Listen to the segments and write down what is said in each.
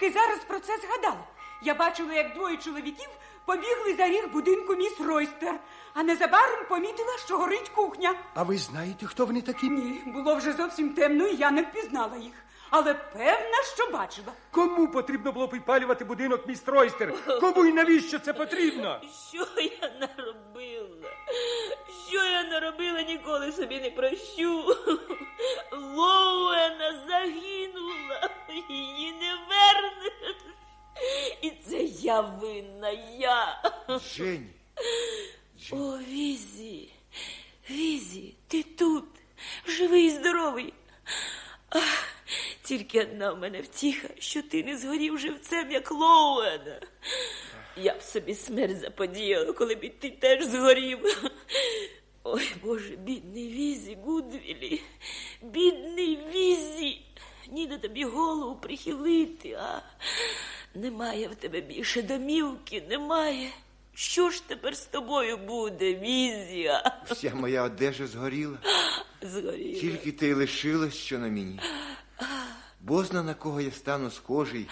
Ти зараз про це згадала. Я бачила, як двоє чоловіків побігли за ріг будинку міс Ройстер, а незабаром помітила, що горить кухня. А ви знаєте, хто вони такі? Ні, було вже зовсім темно, і я не впізнала їх. Але певна, що бачила. Кому потрібно було підпалювати будинок міс Ройстер? Кому і навіщо це потрібно? Що я наробила? Що я наробила, ніколи собі не прощу. Я винна, я. Жені, О, Візі, Візі, ти тут, живий і здоровий. Ах, тільки одна в мене втіха, що ти не згорів живцем, як Лоуена. Я б собі смерть заподіяла, коли б і ти теж згорів. Ой, Боже, бідний Візі, Гудвілі, бідний Візі. Ні Ніде тобі голову прихилити, а немає в тебе більше домівки, немає. Що ж тепер з тобою буде, Візія? Вся моя одежа згоріла, Згоріла. тільки те й лишилось, що на мені. Бозна на кого я стану схожий,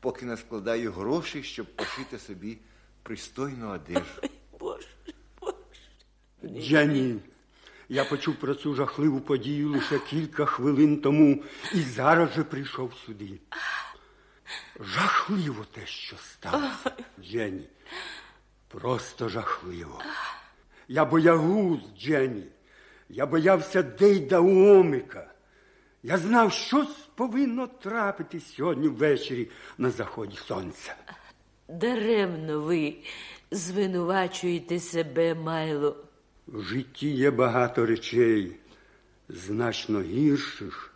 поки не складаю грошей, щоб пошити собі пристойну одежу. Боже, Боже. Дженні, я почув про цю жахливу подію лише кілька хвилин тому і зараз же прийшов сюди. Жахливо те, що сталося, Дженні. Просто жахливо. Я боягуз, Дженні. Я боявся Дейда Омика. Я знав, щось повинно трапитись сьогодні ввечері на заході сонця. Даремно ви звинувачуєте себе, Майло. В житті є багато речей, значно гірших,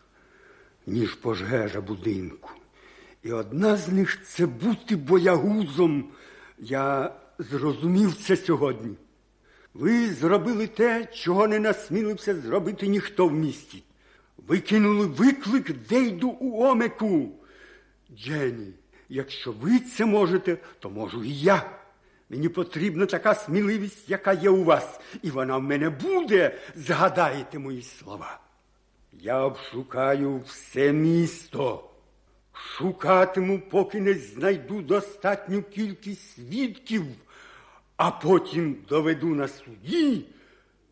ніж пожежа будинку. І одна з них це бути боягузом. Я зрозумів це сьогодні. Ви зробили те, чого не насмілився зробити ніхто в місті. Ви кинули виклик Дейду у омику. Дженні, якщо ви це можете, то можу і я. Мені потрібна така сміливість, яка є у вас, і вона в мене буде, згадаєте мої слова. Я обшукаю все місто. Шукатиму, поки не знайду достатню кількість свідків, а потім доведу на суді,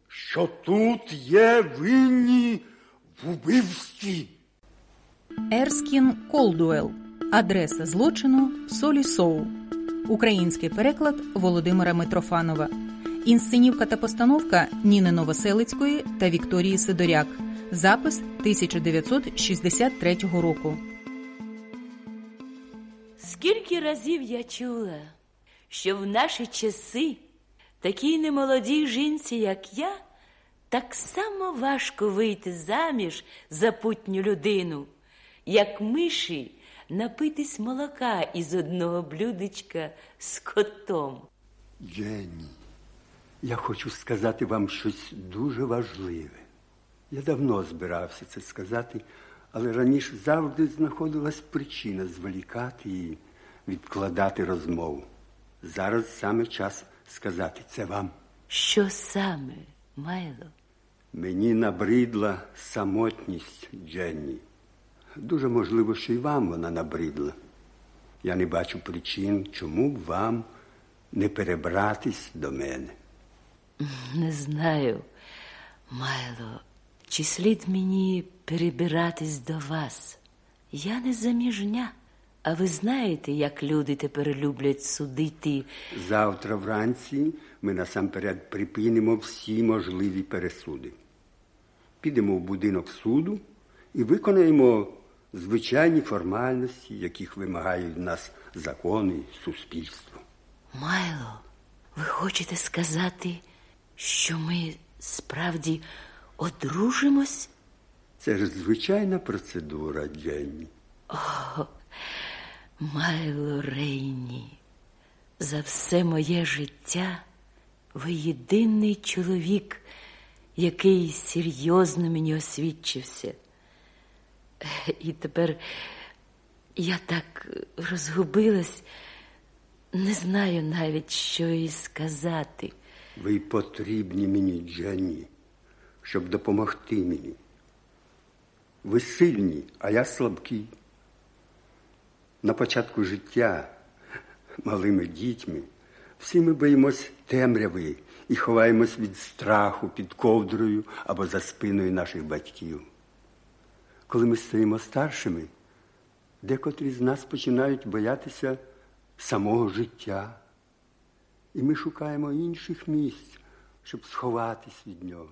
що тут є винні в убивстві. Ерскін Колдуелл. Адреса злочину Солісоу. Український переклад Володимира Митрофанова. Інсценівка та постановка Ніни Новоселицької та Вікторії Сидоряк. Запис 1963 року. Скільки разів я чула, що в наші часи такій немолодій жінці, як я, так само важко вийти заміж за путню людину, як миші напитись молока із одного блюдечка з котом. Дженні, я хочу сказати вам щось дуже важливе. Я давно збирався це сказати, але раніше завжди знаходилась причина зволікати і відкладати розмову. Зараз саме час сказати це вам. Що саме, Майло? Мені набридла самотність Дженні. Дуже можливо, що й вам вона набридла. Я не бачу причин, чому б вам не перебратись до мене. Не знаю, Майло, чи слід мені перебиратись до вас? Я не заміжня, а ви знаєте, як люди тепер люблять судити. Завтра вранці ми насамперед припинимо всі можливі пересуди. Підемо в будинок суду і виконаємо звичайні формальності, яких вимагають в нас закони суспільство. Майло, ви хочете сказати, що ми справді одружимось? Це ж звичайна процедура, Дженні. О, Майло Рейні, за все моє життя ви єдиний чоловік, який серйозно мені освідчився. І тепер я так розгубилась, не знаю навіть, що і сказати. Ви потрібні мені, Дженні, щоб допомогти мені. Ви сильні, а я слабкий. На початку життя малими дітьми всі ми боїмось темряви і ховаємось від страху під ковдрою або за спиною наших батьків. Коли ми стаємо старшими, декотрі з нас починають боятися самого життя. І ми шукаємо інших місць, щоб сховатись від нього.